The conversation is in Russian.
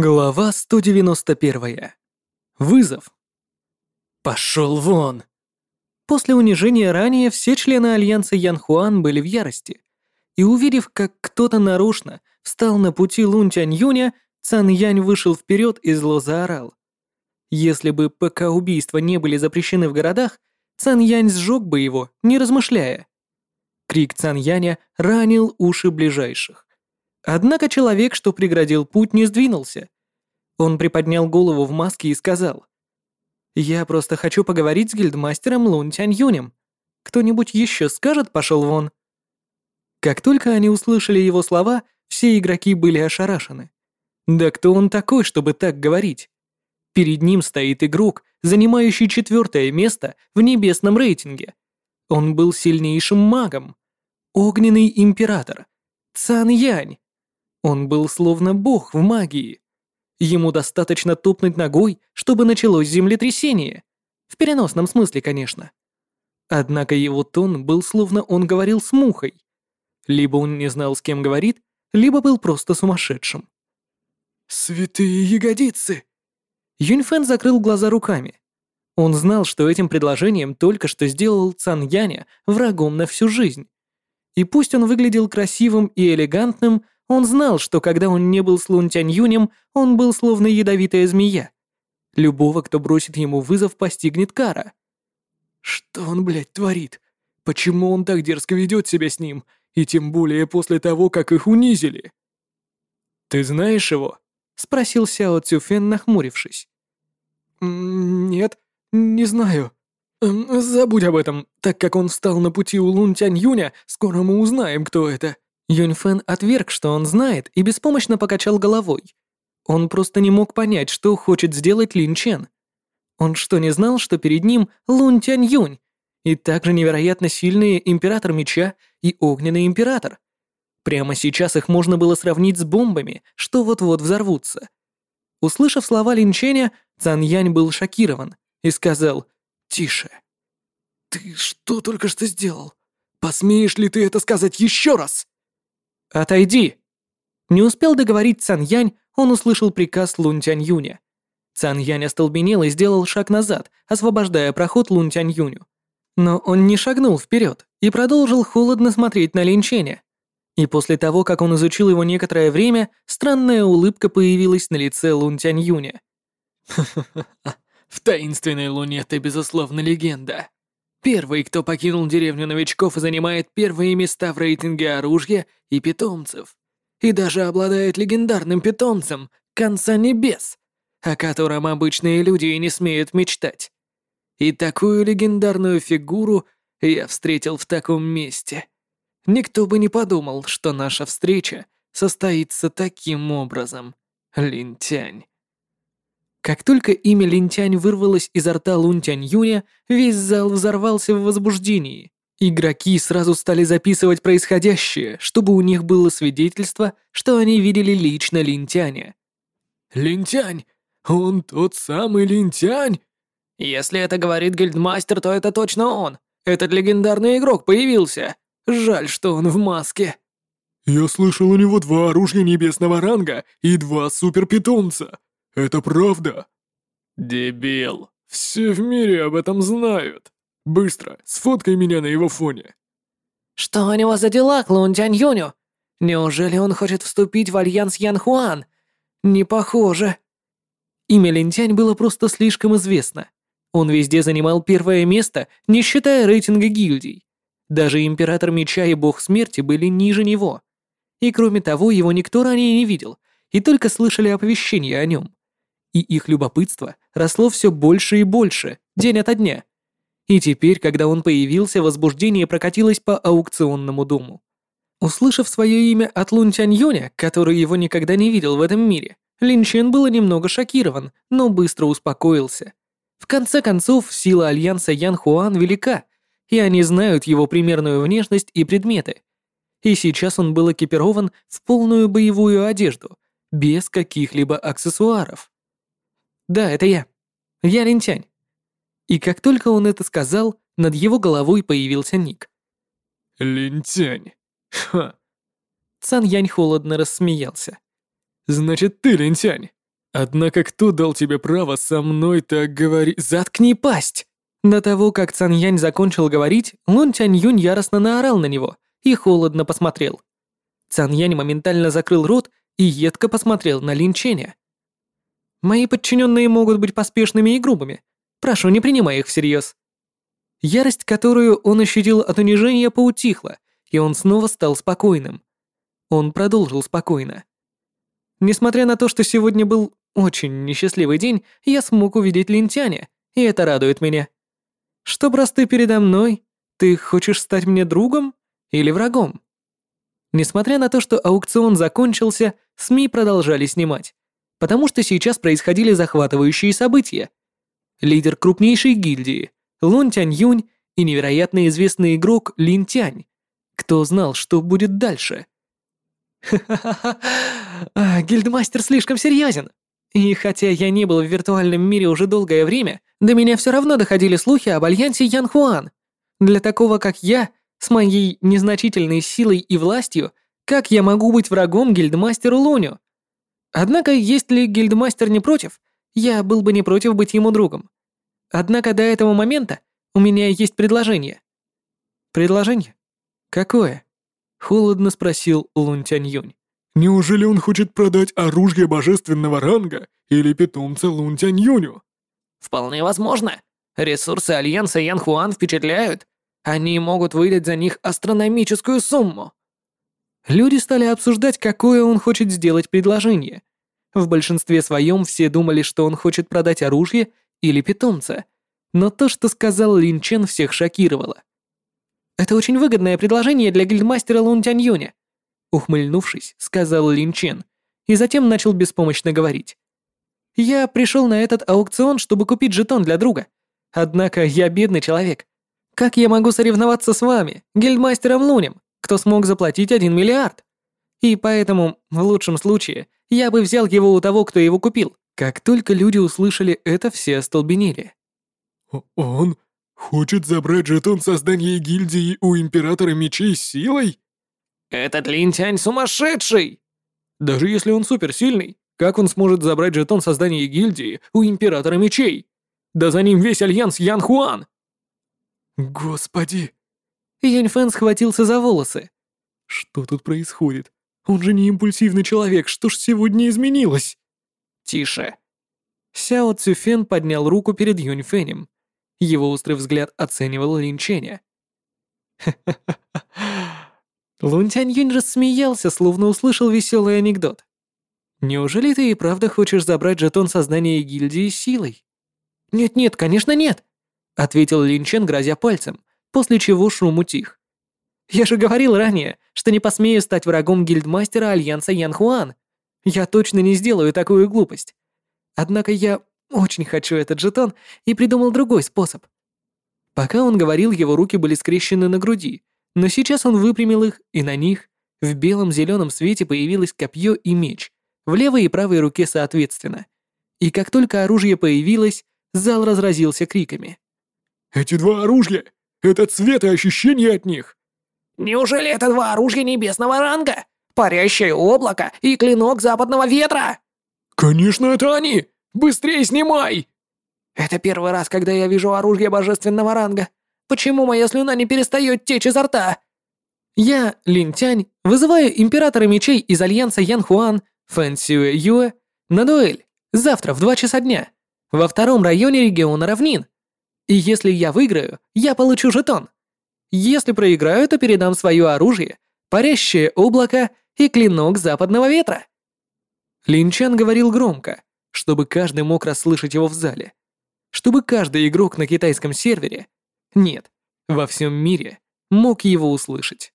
Глава 191. Вызов. Пошел вон. После унижения ранее все члены Альянса Янхуан были в ярости. И увидев, как кто-то нарочно встал на пути Лун Тянь Юня, Цан Янь вышел вперед и зло заорал. Если бы ПК убийства не были запрещены в городах, Цан Янь сжег бы его, не размышляя. Крик Цан Яня ранил уши ближайших. Однако человек, что преградил путь, не сдвинулся. Он приподнял голову в маске и сказал. «Я просто хочу поговорить с гильдмастером Лун Тянь Юнем. Кто-нибудь еще скажет, пошел вон?» Как только они услышали его слова, все игроки были ошарашены. Да кто он такой, чтобы так говорить? Перед ним стоит игрок, занимающий четвертое место в небесном рейтинге. Он был сильнейшим магом. Огненный император. Цан Янь. Он был словно бог в магии. Ему достаточно топнуть ногой, чтобы началось землетрясение. В переносном смысле, конечно. Однако его тон был словно он говорил с мухой. Либо он не знал, с кем говорит, либо был просто сумасшедшим. «Святые ягодицы!» Юньфэн закрыл глаза руками. Он знал, что этим предложением только что сделал Цан Яня врагом на всю жизнь. И пусть он выглядел красивым и элегантным, он знал, что когда он не был с Лун Тянь Юнем, он был словно ядовитая змея. Любого, кто бросит ему вызов, постигнет кара. Что он, блядь, творит? Почему он так дерзко ведет себя с ним? И тем более после того, как их унизили. «Ты знаешь его?» — спросил Сяо Цюфен, нахмурившись. «Нет, не знаю. Забудь об этом, так как он встал на пути у Лун Тянь Юня, скоро мы узнаем, кто это». Юньфэн отверг, что он знает, и беспомощно покачал головой. Он просто не мог понять, что хочет сделать Лин Чен. Он что, не знал, что перед ним Лун Тянь Юнь, и также невероятно сильные Император Меча и Огненный Император? Прямо сейчас их можно было сравнить с бомбами, что вот-вот взорвутся. Услышав слова Лин Ченя, Цан Янь был шокирован и сказал «Тише». «Ты что только что сделал? Посмеешь ли ты это сказать еще раз?» «Отойди!» Не успел договорить Цан Янь, он услышал приказ Лун Тянь Юня. Цан Янь остолбенел и сделал шаг назад, освобождая проход Лун Тянь Юню. Но он не шагнул вперед и продолжил холодно смотреть на Лин Ченя. И после того, как он изучил его некоторое время, странная улыбка появилась на лице Лун Тянь Юня. «Ха-ха-ха, в таинственной луне ты, безусловно, легенда. Первый, кто покинул деревню новичков и занимает первые места в рейтинге оружия и питомцев. И даже обладает легендарным питомцем Конца Небес, о котором обычные люди и не смеют мечтать. И такую легендарную фигуру я встретил в таком месте. Никто бы не подумал, что наша встреча состоится таким образом, Линтянь. Как только имя Линтянь вырвалось изо рта Лунтянь Юня, весь зал взорвался в возбуждении. Игроки сразу стали записывать происходящее, чтобы у них было свидетельство, что они видели лично Линтяня. «Линтянь! Он тот самый Линтянь!» «Если это говорит гильдмастер, то это точно он. Этот легендарный игрок появился. Жаль, что он в маске». «Я слышал, у него два оружия небесного ранга и два суперпитомца. Это правда?» «Дебил. Все в мире об этом знают. Быстро, сфоткай меня на его фоне». «Что у него за дела к Лун Тянь Юню? Неужели он хочет вступить в альянс Ян Хуан? Не похоже». Имя Линтянь было просто слишком известно. Он везде занимал первое место, не считая рейтинга гильдий. Даже Император Меча и Бог Смерти были ниже него. И кроме того, его никто ранее не видел, и только слышали оповещения о нем и их любопытство росло все больше и больше, день ото дня. И теперь, когда он появился, возбуждение прокатилось по аукционному дому. Услышав свое имя от Лун Тянь Юня, который его никогда не видел в этом мире, Лин Чен был немного шокирован, но быстро успокоился. В конце концов, сила Альянса Ян Хуан велика, и они знают его примерную внешность и предметы. И сейчас он был экипирован в полную боевую одежду, без каких-либо аксессуаров. Да, это я. Я Линтянь. И как только он это сказал, над его головой появился ник. Линтянь. Ха. Цан Янь холодно рассмеялся. Значит, ты Линтянь. Однако кто дал тебе право со мной так говорить? Заткни пасть! До того, как Цан Янь закончил говорить, Лун Тянь Юнь яростно наорал на него и холодно посмотрел. Цан Янь моментально закрыл рот и едко посмотрел на Лин Ченя. «Мои подчиненные могут быть поспешными и грубыми. Прошу, не принимай их всерьез». Ярость, которую он ощутил от унижения, поутихла, и он снова стал спокойным. Он продолжил спокойно. Несмотря на то, что сегодня был очень несчастливый день, я смог увидеть Линтяня, и это радует меня. Что раз ты передо мной, ты хочешь стать мне другом или врагом? Несмотря на то, что аукцион закончился, СМИ продолжали снимать, потому что сейчас происходили захватывающие события. Лидер крупнейшей гильдии, Лун Тянь Юнь и невероятно известный игрок Лин Тянь. Кто знал, что будет дальше? Ха-ха-ха, а, гильдмастер слишком серьезен. И хотя я не был в виртуальном мире уже долгое время, до меня все равно доходили слухи об альянсе Ян Хуан. Для такого, как я, с моей незначительной силой и властью, как я могу быть врагом гильдмастеру Луню? Однако, если гильдмастер не против, я был бы не против быть ему другом. Однако до этого момента у меня есть предложение. Предложение? Какое? Холодно спросил Лун Тянь Юнь. Неужели он хочет продать оружие божественного ранга или питомца Лун Тянь Юню? Вполне возможно. Ресурсы Альянса Ян Хуан впечатляют, они могут выдать за них астрономическую сумму. Люди стали обсуждать, какое он хочет сделать предложение. В большинстве своем все думали, что он хочет продать оружие или питомца. Но то, что сказал Лин Чен, всех шокировало. «Это очень выгодное предложение для гильдмастера Лун Тянь Юня», ухмыльнувшись, сказал Лин Чен, и затем начал беспомощно говорить. «Я пришел на этот аукцион, чтобы купить жетон для друга. Однако я бедный человек. Как я могу соревноваться с вами, гильдмастером Лунем, кто смог заплатить один миллиард? И поэтому, в лучшем случае, я бы взял его у того, кто его купил. Как только люди услышали это, все остолбенели. «Он хочет забрать жетон создания гильдии у Императора Мечей силой?» «Этот Линтянь сумасшедший!» «Даже если он суперсильный, как он сможет забрать жетон создания гильдии у Императора Мечей? Да за ним весь альянс Ян Хуан!» «Господи!» Яньфэн схватился за волосы. «Что тут происходит? Он же не импульсивный человек, что ж сегодня изменилось?» «Тише!» Сяо Цюфен поднял руку перед Юньфэнем. Его острый взгляд оценивал Лин Ченя. Лун Тянь Юнь рассмеялся, словно услышал веселый анекдот. «Неужели ты и правда хочешь забрать жетон создания гильдии силой?» «Нет-нет, конечно нет!» ответил Лин Чен, грозя пальцем, после чего шум утих. «Я же говорил ранее, что не посмею стать врагом гильдмастера Альянса Ян Хуан. Я точно не сделаю такую глупость. Однако я очень хочу этот жетон и придумал другой способ». Пока он говорил, его руки были скрещены на груди, но сейчас он выпрямил их, и на них в белом зеленом свете появилось копье и меч, в левой и правой руке соответственно. И как только оружие появилось, зал разразился криками. Эти два оружия! Это цвет и ощущение от них!» «Неужели это два оружия небесного ранга? Парящее облако и клинок западного ветра?» «Конечно, это они! Быстрее снимай!» «Это первый раз, когда я вижу оружие божественного ранга. Почему моя слюна не перестает течь изо рта?» Я, Лин Тянь, вызываю Императора Мечей из Альянса Ян Хуан, Фэн Сюэ Юэ, на дуэль, завтра в два часа дня, во втором районе региона равнин. И если я выиграю, я получу жетон. Если проиграю, то передам свое оружие, парящее облако и клинок западного ветра. Линчан говорил громко, чтобы каждый мог расслышать его в зале. Чтобы каждый игрок на китайском сервере, нет, во всем мире, мог его услышать.